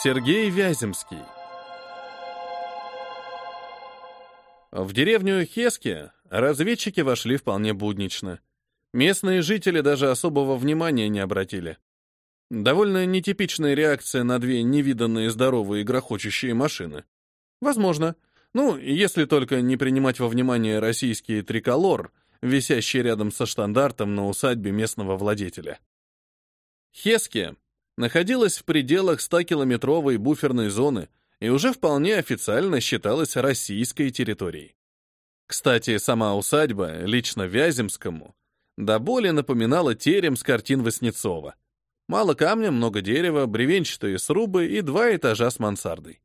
Сергей Вяземский. В деревню Хески разведчики вошли вполне буднично. Местные жители даже особого внимания не обратили. Довольно нетипичная реакция на две невиданные здоровые грохочущие машины. Возможно. Ну, если только не принимать во внимание российский триколор, висящий рядом со штандартом на усадьбе местного владетеля. Хески находилась в пределах 100-километровой буферной зоны и уже вполне официально считалась российской территорией. Кстати, сама усадьба, лично Вяземскому, до боли напоминала терем с картин Васнецова. Мало камня, много дерева, бревенчатые срубы и два этажа с мансардой.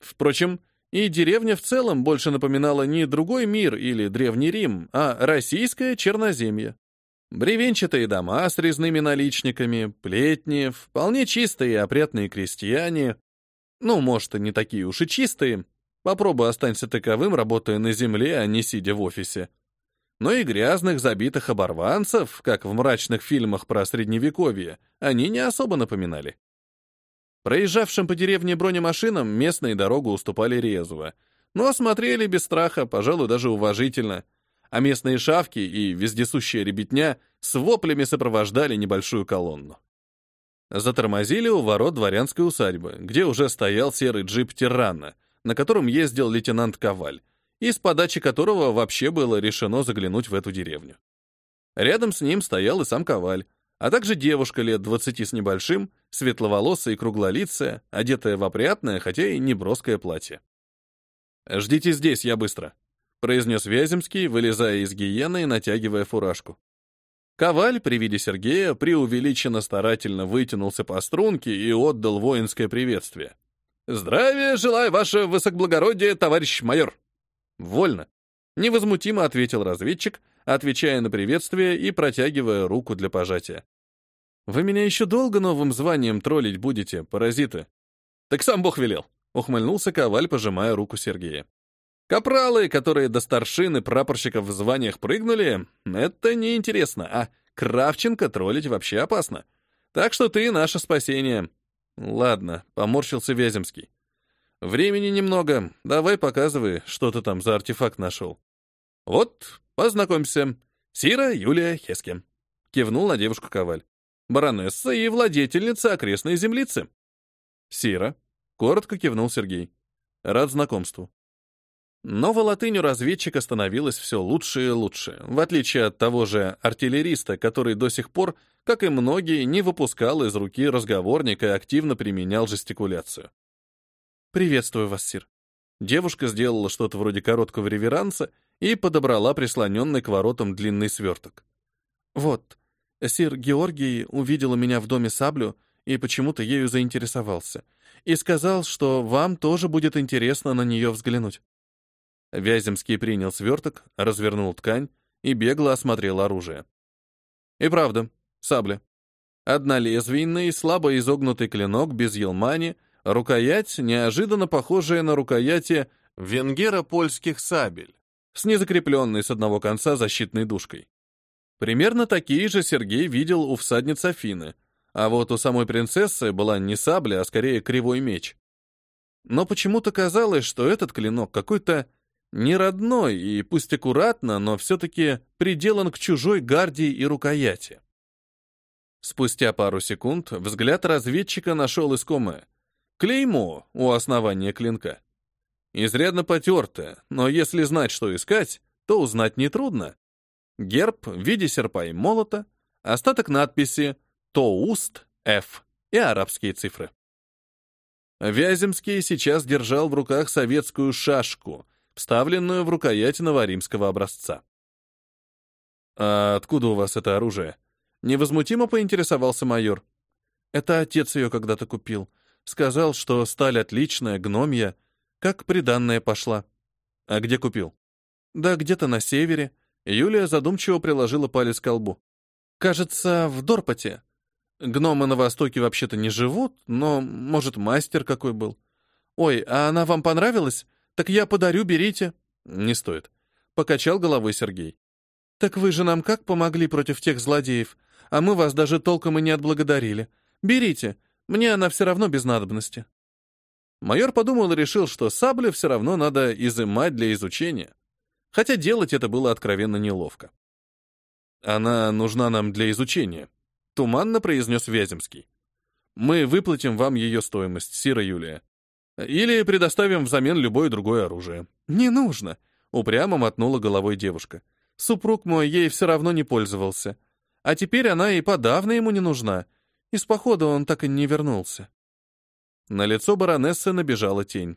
Впрочем, и деревня в целом больше напоминала не другой мир или Древний Рим, а российское Черноземье. Бревенчатые дома с резными наличниками, плетни, вполне чистые и опрятные крестьяне. Ну, может, и не такие уж и чистые. Попробуй останься таковым, работая на земле, а не сидя в офисе. Но и грязных, забитых оборванцев, как в мрачных фильмах про Средневековье, они не особо напоминали. Проезжавшим по деревне бронемашинам местные дорогу уступали резво, но осмотрели без страха, пожалуй, даже уважительно — а местные шавки и вездесущая ребятня с воплями сопровождали небольшую колонну. Затормозили у ворот дворянской усадьбы, где уже стоял серый джип Тирана, на котором ездил лейтенант Коваль, и с подачи которого вообще было решено заглянуть в эту деревню. Рядом с ним стоял и сам Коваль, а также девушка лет двадцати с небольшим, светловолосая и круглолицая, одетая в опрятное, хотя и неброское платье. «Ждите здесь, я быстро», произнес Вяземский, вылезая из гиены и натягивая фуражку. Коваль при виде Сергея преувеличенно старательно вытянулся по струнке и отдал воинское приветствие. «Здравия желаю, ваше высокоблагородие, товарищ майор!» «Вольно!» — невозмутимо ответил разведчик, отвечая на приветствие и протягивая руку для пожатия. «Вы меня еще долго новым званием троллить будете, паразиты?» «Так сам Бог велел!» — ухмыльнулся Коваль, пожимая руку Сергея. Капралы, которые до старшины прапорщиков в званиях прыгнули, это неинтересно, а Кравченко троллить вообще опасно. Так что ты наше спасение. Ладно, поморщился Вяземский. Времени немного, давай показывай, что ты там за артефакт нашел. Вот, познакомься. Сира Юлия Хеске. Кивнул на девушку Коваль. Баронесса и владетельница окрестной землицы. Сира. Коротко кивнул Сергей. Рад знакомству. Но латынь разведчика становилось все лучше и лучше, в отличие от того же артиллериста, который до сих пор, как и многие, не выпускал из руки разговорник и активно применял жестикуляцию. «Приветствую вас, сир». Девушка сделала что-то вроде короткого реверанса и подобрала прислоненный к воротам длинный сверток. «Вот, сир Георгий увидел у меня в доме саблю и почему-то ею заинтересовался, и сказал, что вам тоже будет интересно на нее взглянуть». Вяземский принял сверток, развернул ткань и бегло осмотрел оружие. И правда, сабля. Однолезвийный, слабо изогнутый клинок без елмани, рукоять, неожиданно похожая на рукояти венгера-польских сабель, с незакрепленной с одного конца защитной дужкой. Примерно такие же Сергей видел у всадниц Афины, а вот у самой принцессы была не сабля, а скорее кривой меч. Но почему-то казалось, что этот клинок какой-то не родной и пусть аккуратно, но все-таки приделан к чужой гардии и рукояти. Спустя пару секунд взгляд разведчика нашел искомое. Клеймо у основания клинка. Изрядно потертое, но если знать, что искать, то узнать нетрудно. Герб в виде серпа и молота, остаток надписи «Тоуст», «Ф» и арабские цифры. Вяземский сейчас держал в руках советскую шашку — вставленную в рукоять новоримского образца. «А откуда у вас это оружие?» Невозмутимо поинтересовался майор. «Это отец ее когда-то купил. Сказал, что сталь отличная, гномья, как приданная пошла. А где купил?» «Да где-то на севере». Юлия задумчиво приложила палец к колбу. «Кажется, в Дорпоте. Гномы на Востоке вообще-то не живут, но, может, мастер какой был. Ой, а она вам понравилась? «Так я подарю, берите». «Не стоит», — покачал головой Сергей. «Так вы же нам как помогли против тех злодеев, а мы вас даже толком и не отблагодарили. Берите, мне она все равно без надобности». Майор подумал и решил, что саблю все равно надо изымать для изучения. Хотя делать это было откровенно неловко. «Она нужна нам для изучения», — туманно произнес Вяземский. «Мы выплатим вам ее стоимость, Сира Юлия. Или предоставим взамен любое другое оружие». «Не нужно», — упрямо мотнула головой девушка. «Супруг мой ей все равно не пользовался. А теперь она и подавно ему не нужна. Из похода он так и не вернулся». На лицо баронессы набежала тень.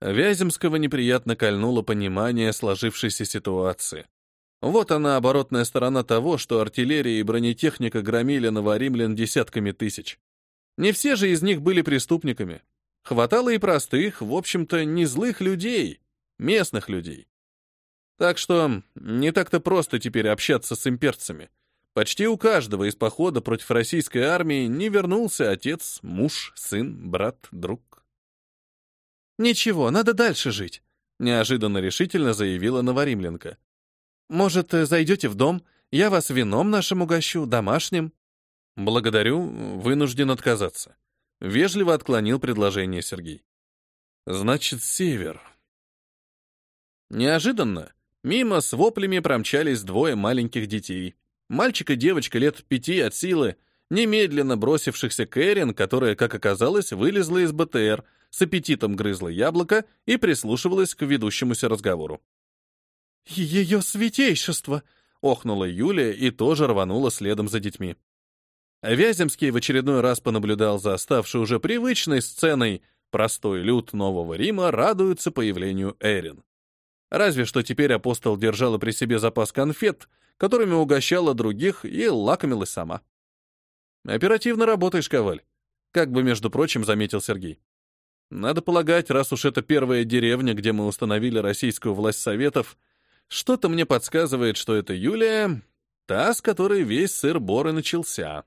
Вяземского неприятно кольнуло понимание сложившейся ситуации. Вот она, оборотная сторона того, что артиллерия и бронетехника громили новоримлян десятками тысяч. Не все же из них были преступниками. Хватало и простых, в общем-то, не злых людей, местных людей. Так что не так-то просто теперь общаться с имперцами. Почти у каждого из похода против российской армии не вернулся отец, муж, сын, брат, друг. «Ничего, надо дальше жить», — неожиданно решительно заявила Новоримленко. «Может, зайдете в дом? Я вас вином нашим угощу, домашним?» «Благодарю, вынужден отказаться», — вежливо отклонил предложение Сергей. «Значит, север». Неожиданно мимо с воплями промчались двое маленьких детей — Мальчик и девочка лет пяти от силы, немедленно бросившихся к Эрин, которая, как оказалось, вылезла из БТР, с аппетитом грызла яблоко и прислушивалась к ведущемуся разговору. «Ее святейшество!» — охнула Юлия и тоже рванула следом за детьми. Вяземский в очередной раз понаблюдал за оставшей уже привычной сценой «Простой люд Нового Рима радуется появлению Эрин». Разве что теперь апостол держала при себе запас конфет — которыми угощала других и лакомилась сама. «Оперативно работаешь, Коваль», — как бы, между прочим, заметил Сергей. «Надо полагать, раз уж это первая деревня, где мы установили российскую власть советов, что-то мне подсказывает, что это Юлия, та, с которой весь сыр-бор и начался».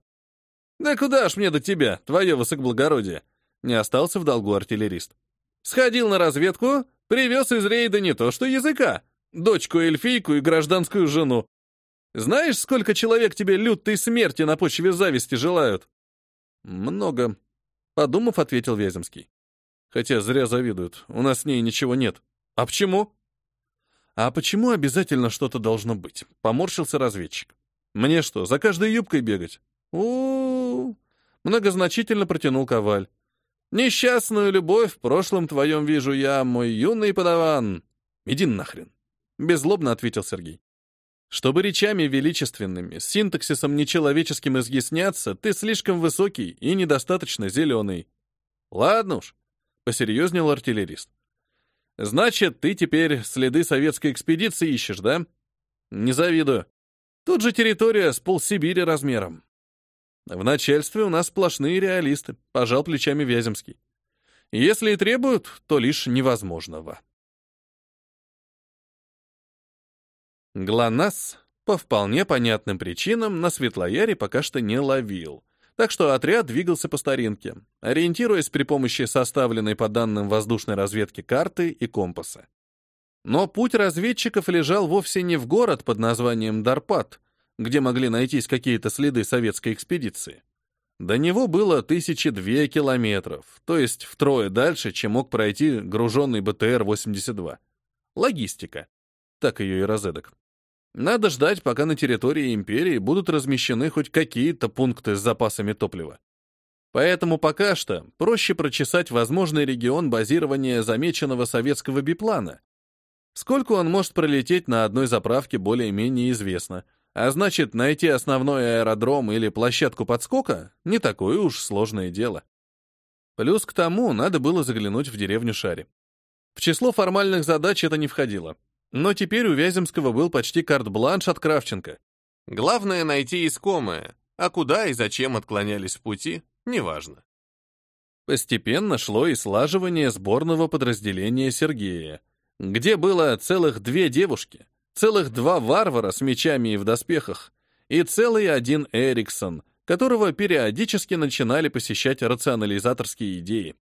«Да куда ж мне до тебя, твое высокоблагородие?» Не остался в долгу артиллерист. «Сходил на разведку, привез из рейда не то что языка, дочку-эльфийку и гражданскую жену. Знаешь, сколько человек тебе лютой смерти на почве зависти желают?» «Много», — подумав, ответил Вяземский. «Хотя зря завидуют, у нас с ней ничего нет». «А почему?» «А почему обязательно что-то должно быть?» — поморщился разведчик. «Мне что, за каждой юбкой бегать?» У, многозначительно протянул Коваль. «Несчастную любовь в прошлом твоем вижу я, мой юный подаван». «Иди нахрен», — беззлобно ответил Сергей. Чтобы речами величественными, с синтаксисом нечеловеческим изъясняться, ты слишком высокий и недостаточно зеленый. Ладно уж, посерьезнел артиллерист. Значит, ты теперь следы советской экспедиции ищешь, да? Не завидую. Тут же территория с полсибири размером. В начальстве у нас сплошные реалисты, пожал плечами Вяземский. Если и требуют, то лишь невозможного. ГЛОНАСС по вполне понятным причинам на Светлояре пока что не ловил, так что отряд двигался по старинке, ориентируясь при помощи составленной по данным воздушной разведки карты и компаса. Но путь разведчиков лежал вовсе не в город под названием Дарпат, где могли найтись какие-то следы советской экспедиции. До него было тысячи две километров, то есть втрое дальше, чем мог пройти груженный БТР-82. Логистика. Так ее и розедок. Надо ждать, пока на территории империи будут размещены хоть какие-то пункты с запасами топлива. Поэтому пока что проще прочесать возможный регион базирования замеченного советского биплана. Сколько он может пролететь на одной заправке, более-менее известно. А значит, найти основной аэродром или площадку подскока — не такое уж сложное дело. Плюс к тому надо было заглянуть в деревню Шари. В число формальных задач это не входило. Но теперь у Вяземского был почти карт-бланш от Кравченко. Главное — найти искомое, а куда и зачем отклонялись в пути — неважно. Постепенно шло и слаживание сборного подразделения Сергея, где было целых две девушки, целых два варвара с мечами и в доспехах, и целый один Эриксон, которого периодически начинали посещать рационализаторские идеи.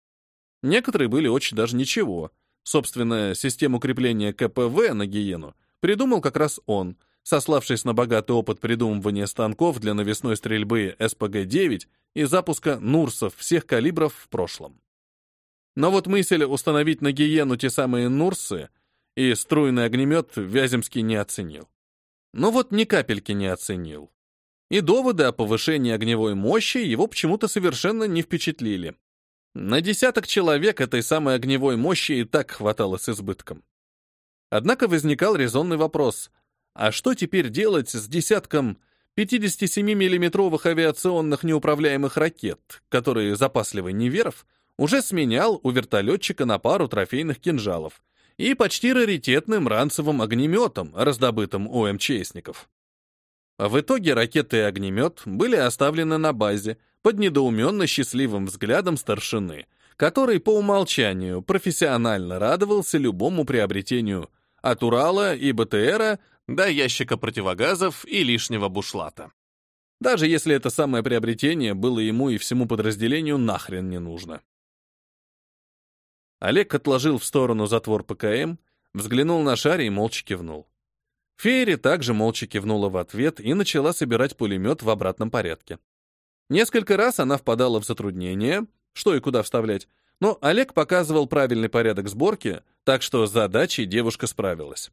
Некоторые были очень даже ничего, Собственно, систему крепления КПВ на гиену придумал как раз он, сославшись на богатый опыт придумывания станков для навесной стрельбы СПГ-9 и запуска Нурсов всех калибров в прошлом. Но вот мысль установить на гиену те самые Нурсы и струйный огнемет Вяземский не оценил. Но вот ни капельки не оценил. И доводы о повышении огневой мощи его почему-то совершенно не впечатлили. На десяток человек этой самой огневой мощи и так хватало с избытком. Однако возникал резонный вопрос, а что теперь делать с десятком 57 миллиметровых авиационных неуправляемых ракет, которые запасливый Неверов уже сменял у вертолетчика на пару трофейных кинжалов и почти раритетным ранцевым огнеметом, раздобытым у МЧСников. В итоге ракеты и огнемет были оставлены на базе под недоуменно счастливым взглядом старшины, который по умолчанию профессионально радовался любому приобретению от Урала и БТРа до ящика противогазов и лишнего бушлата. Даже если это самое приобретение было ему и всему подразделению нахрен не нужно. Олег отложил в сторону затвор ПКМ, взглянул на шаре и молча кивнул. Фейри также молча кивнула в ответ и начала собирать пулемет в обратном порядке. Несколько раз она впадала в затруднение, что и куда вставлять, но Олег показывал правильный порядок сборки, так что с задачей девушка справилась.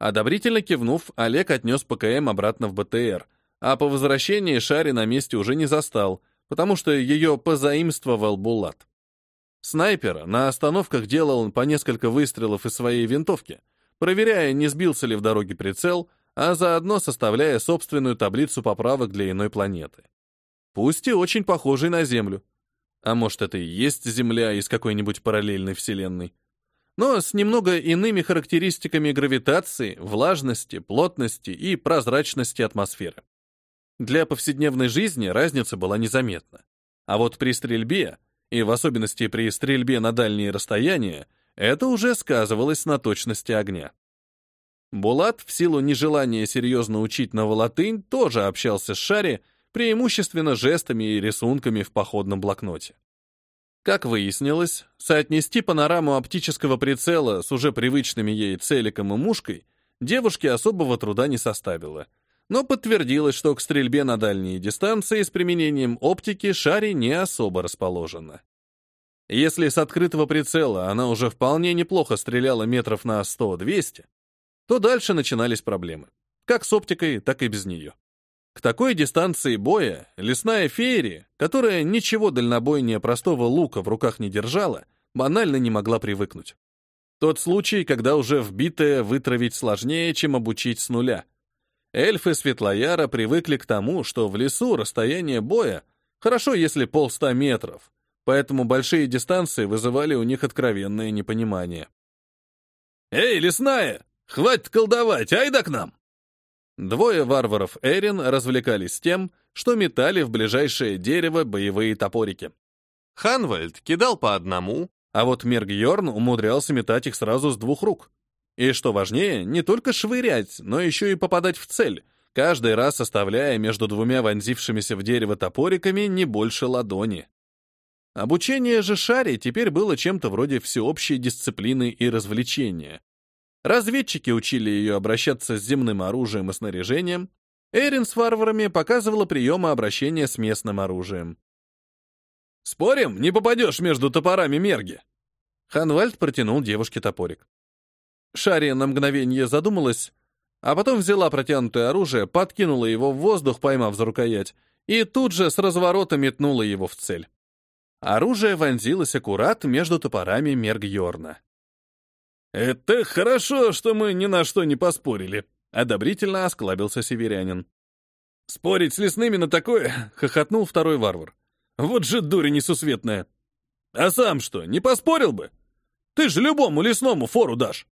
Одобрительно кивнув, Олег отнес ПКМ обратно в БТР, а по возвращении Шари на месте уже не застал, потому что ее позаимствовал Булат. Снайпер на остановках делал по несколько выстрелов из своей винтовки, проверяя, не сбился ли в дороге прицел, а заодно составляя собственную таблицу поправок для иной планеты. Пусть и очень похожей на Землю. А может, это и есть Земля из какой-нибудь параллельной вселенной но с немного иными характеристиками гравитации, влажности, плотности и прозрачности атмосферы. Для повседневной жизни разница была незаметна. А вот при стрельбе, и в особенности при стрельбе на дальние расстояния, это уже сказывалось на точности огня. Булат, в силу нежелания серьезно учить новолатынь, тоже общался с Шари, преимущественно жестами и рисунками в походном блокноте. Как выяснилось, соотнести панораму оптического прицела с уже привычными ей целиком и мушкой девушке особого труда не составило, но подтвердилось, что к стрельбе на дальние дистанции с применением оптики шаре не особо расположена. Если с открытого прицела она уже вполне неплохо стреляла метров на 100-200, то дальше начинались проблемы, как с оптикой, так и без нее. К такой дистанции боя лесная феерия, которая ничего дальнобойнее простого лука в руках не держала, банально не могла привыкнуть. Тот случай, когда уже вбитое вытравить сложнее, чем обучить с нуля. Эльфы Светлояра привыкли к тому, что в лесу расстояние боя хорошо, если полста метров, поэтому большие дистанции вызывали у них откровенное непонимание. «Эй, лесная, хватит колдовать, айда к нам!» Двое варваров Эрин развлекались тем, что метали в ближайшее дерево боевые топорики. Ханвальд кидал по одному, а вот Мергьорн умудрялся метать их сразу с двух рук. И что важнее, не только швырять, но еще и попадать в цель, каждый раз оставляя между двумя вонзившимися в дерево топориками не больше ладони. Обучение же Шари теперь было чем-то вроде всеобщей дисциплины и развлечения, Разведчики учили ее обращаться с земным оружием и снаряжением. Эрин с варварами показывала приемы обращения с местным оружием. «Спорим, не попадешь между топорами мерги?» Ханвальд протянул девушке топорик. Шария на мгновение задумалась, а потом взяла протянутое оружие, подкинула его в воздух, поймав за рукоять, и тут же с разворота метнула его в цель. Оружие вонзилось аккурат между топорами Мергьорна. «Это хорошо, что мы ни на что не поспорили», — одобрительно осклабился северянин. «Спорить с лесными на такое?» — хохотнул второй варвар. «Вот же дура несусветная! А сам что, не поспорил бы? Ты же любому лесному фору дашь!»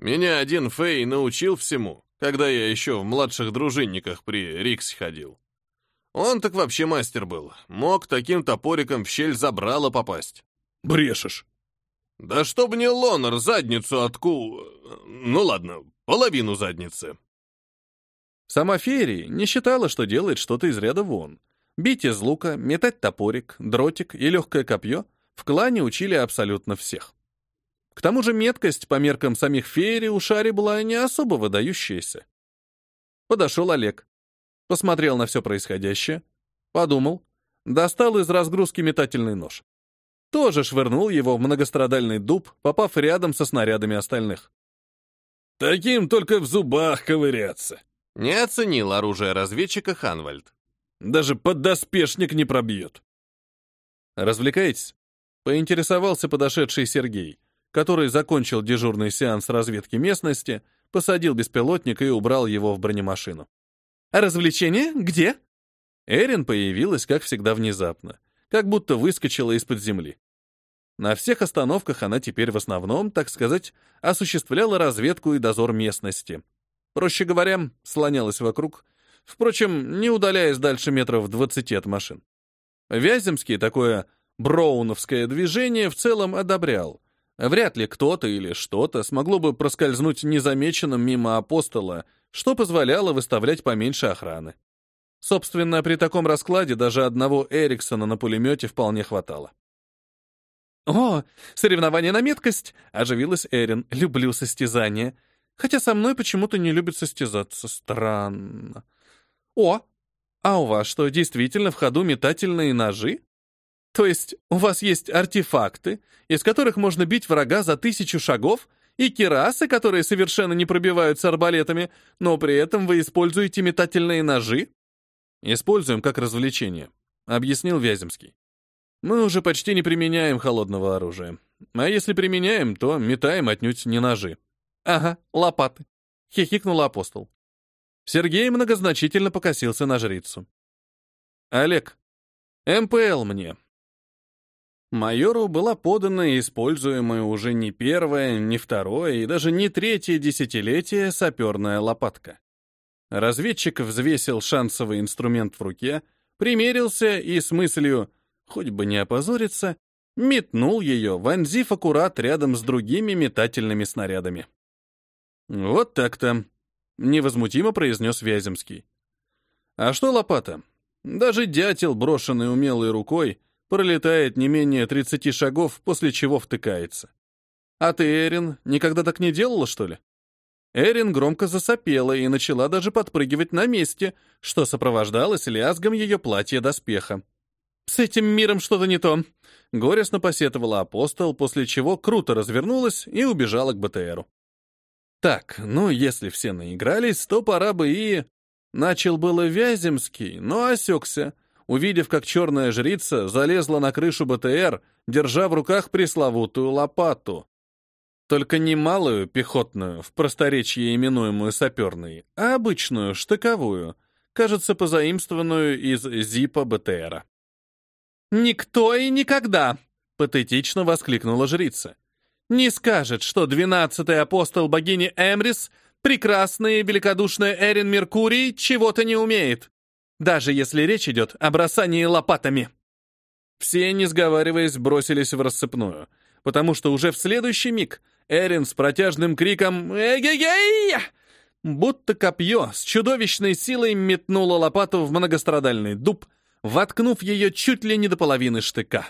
Меня один Фей научил всему, когда я еще в младших дружинниках при Риксе ходил. Он так вообще мастер был, мог таким топориком в щель забрала попасть. «Брешешь!» Да чтоб не лонер задницу отку... Ну ладно, половину задницы. Сама Ферри не считала, что делает что-то из ряда вон. Бить из лука, метать топорик, дротик и легкое копье в клане учили абсолютно всех. К тому же меткость по меркам самих Ферри у Шари была не особо выдающаяся. Подошел Олег. Посмотрел на все происходящее, подумал, достал из разгрузки метательный нож. тоже швырнул его в многострадальный дуб, попав рядом со снарядами остальных. «Таким только в зубах ковыряться», — не оценил оружие разведчика Ханвальд. «Даже поддоспешник не пробьет». «Развлекаетесь?» — поинтересовался подошедший Сергей, который закончил дежурный сеанс разведки местности, посадил беспилотник и убрал его в бронемашину. «А развлечение? Где?» Эрин появилась, как всегда, внезапно, как будто выскочила из-под земли. На всех остановках она теперь в основном, так сказать, осуществляла разведку и дозор местности. Проще говоря, слонялась вокруг, впрочем, не удаляясь дальше метров 20 от машин. Вяземский такое броуновское движение в целом одобрял. Вряд ли кто-то или что-то смогло бы проскользнуть незамеченным мимо апостола, что позволяло выставлять поменьше охраны. Собственно, при таком раскладе даже одного Эриксона на пулемете вполне хватало. «О, соревнование на меткость!» — оживилась Эрин. «Люблю состязания. Хотя со мной почему-то не любят состязаться. Странно. О, а у вас что, действительно в ходу метательные ножи? То есть у вас есть артефакты, из которых можно бить врага за тысячу шагов, и кирасы, которые совершенно не пробиваются арбалетами, но при этом вы используете метательные ножи? Используем как развлечение, объяснил Вяземский. Мы уже почти не применяем холодного оружия. А если применяем, то метаем отнюдь не ножи. Ага, лопаты. Хихикнул апостол. Сергей многозначительно покосился на жрицу. Олег, МПЛ мне. Майору была подана и используемая уже не первое, не второе и даже не третье десятилетие саперная лопатка. Разведчик взвесил шансовый инструмент в руке, примерился и с мыслью «хоть бы не опозориться», метнул ее, вонзив аккурат рядом с другими метательными снарядами. «Вот так-то», — невозмутимо произнес Вяземский. «А что лопата? Даже дятел, брошенный умелой рукой, пролетает не менее 30 шагов, после чего втыкается. А ты, Эрин, никогда так не делала, что ли?» Эрин громко засопела и начала даже подпрыгивать на месте, что сопровождалось лязгом ее платья-доспеха. «С этим миром что-то не то», — горестно посетовала апостол, после чего круто развернулась и убежала к БТРу. «Так, ну, если все наигрались, то пора бы и...» Начал было Вяземский, но осекся, увидев, как черная жрица залезла на крышу БТР, держа в руках пресловутую лопату. Только не малую, пехотную, в просторечии именуемую саперной, а обычную, штыковую, кажется, позаимствованную из ЗИПа БТРа. «Никто и никогда!» — патетично воскликнула жрица. «Не скажет, что двенадцатый апостол богини Эмрис, прекрасный и великодушный Эрин Меркурий, чего-то не умеет, даже если речь идет о бросании лопатами». Все, не сговариваясь, бросились в рассыпную, потому что уже в следующий миг Эрин с протяжным криком «Эгегей!» будто копье с чудовищной силой метнуло лопату в многострадальный дуб, воткнув ее чуть ли не до половины штыка.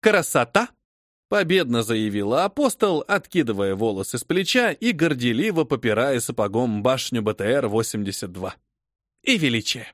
«Красота!» — победно заявила апостол, откидывая волосы с плеча и горделиво попирая сапогом башню БТР-82. «И величие!»